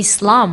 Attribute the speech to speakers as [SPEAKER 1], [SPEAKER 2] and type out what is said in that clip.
[SPEAKER 1] islam.